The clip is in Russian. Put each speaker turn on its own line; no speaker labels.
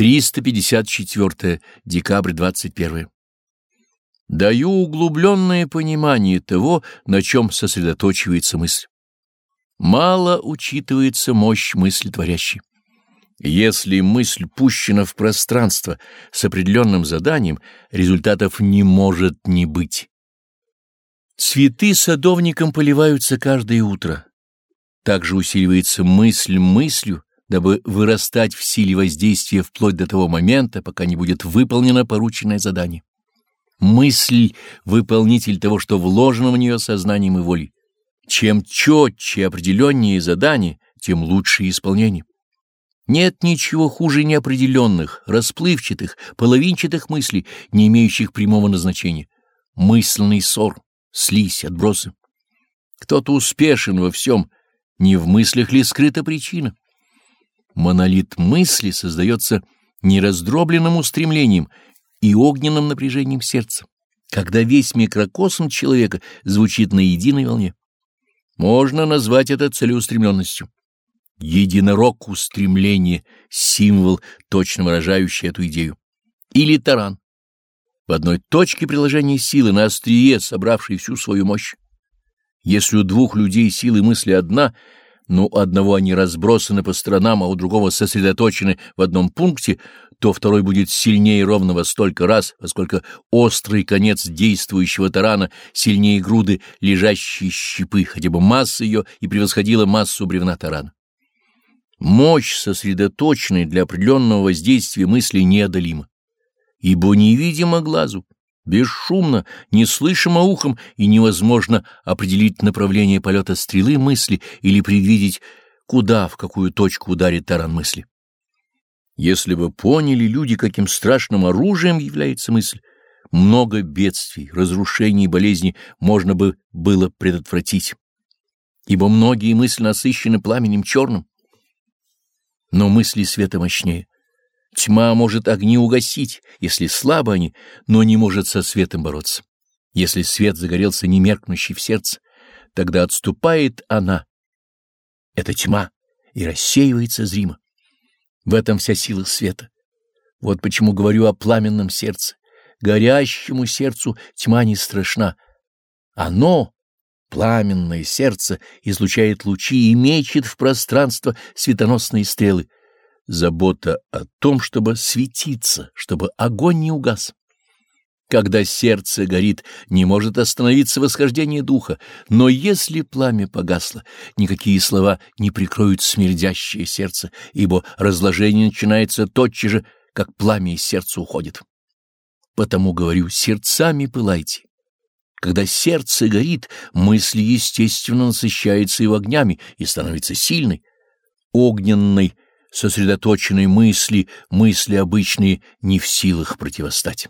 354 декабрь 21. Даю углубленное понимание того, на чем сосредоточивается мысль. Мало учитывается мощь мысли творящей. Если мысль пущена в пространство с определенным заданием, результатов не может не быть. Цветы садовником поливаются каждое утро. Также усиливается мысль мыслью, дабы вырастать в силе воздействия вплоть до того момента, пока не будет выполнено порученное задание. Мысль — выполнитель того, что вложено в нее сознанием и волей. Чем четче и определеннее задание, тем лучше исполнение. Нет ничего хуже неопределенных, расплывчатых, половинчатых мыслей, не имеющих прямого назначения. Мысленный ссор, слизь, отбросы. Кто-то успешен во всем, не в мыслях ли скрыта причина? Монолит мысли создается нераздробленным устремлением и огненным напряжением сердца, когда весь микрокосм человека звучит на единой волне. Можно назвать это целеустремленностью. Единорог устремление — символ, точно выражающий эту идею. Или таран. В одной точке приложения силы на острие, собравшей всю свою мощь. Если у двух людей силы мысли одна — но у одного они разбросаны по сторонам, а у другого сосредоточены в одном пункте, то второй будет сильнее ровно во столько раз, поскольку острый конец действующего тарана сильнее груды лежащей щепы, хотя бы масса ее и превосходила массу бревна тарана. Мощь, сосредоточенная для определенного воздействия мысли, неодолима, ибо невидимо глазу бесшумно, неслышимо ухом, и невозможно определить направление полета стрелы мысли или предвидеть, куда, в какую точку ударит таран мысли. Если бы поняли люди, каким страшным оружием является мысль, много бедствий, разрушений и болезней можно бы было предотвратить, ибо многие мысли насыщены пламенем черным. Но мысли света мощнее. Тьма может огни угасить, если слабы они, но не может со светом бороться. Если свет загорелся немеркнущий в сердце, тогда отступает она, это тьма, и рассеивается зримо. В этом вся сила света. Вот почему говорю о пламенном сердце. Горящему сердцу тьма не страшна. Оно, пламенное сердце, излучает лучи и мечет в пространство светоносные стрелы — забота о том, чтобы светиться, чтобы огонь не угас. Когда сердце горит, не может остановиться восхождение духа, но если пламя погасло, никакие слова не прикроют смердящее сердце, ибо разложение начинается тотчас же, как пламя из сердца уходит. Потому говорю, сердцами пылайте. Когда сердце горит, мысль естественно насыщается его огнями и становится сильной, огненной, сосредоточенной мысли, мысли обычные не в силах противостать.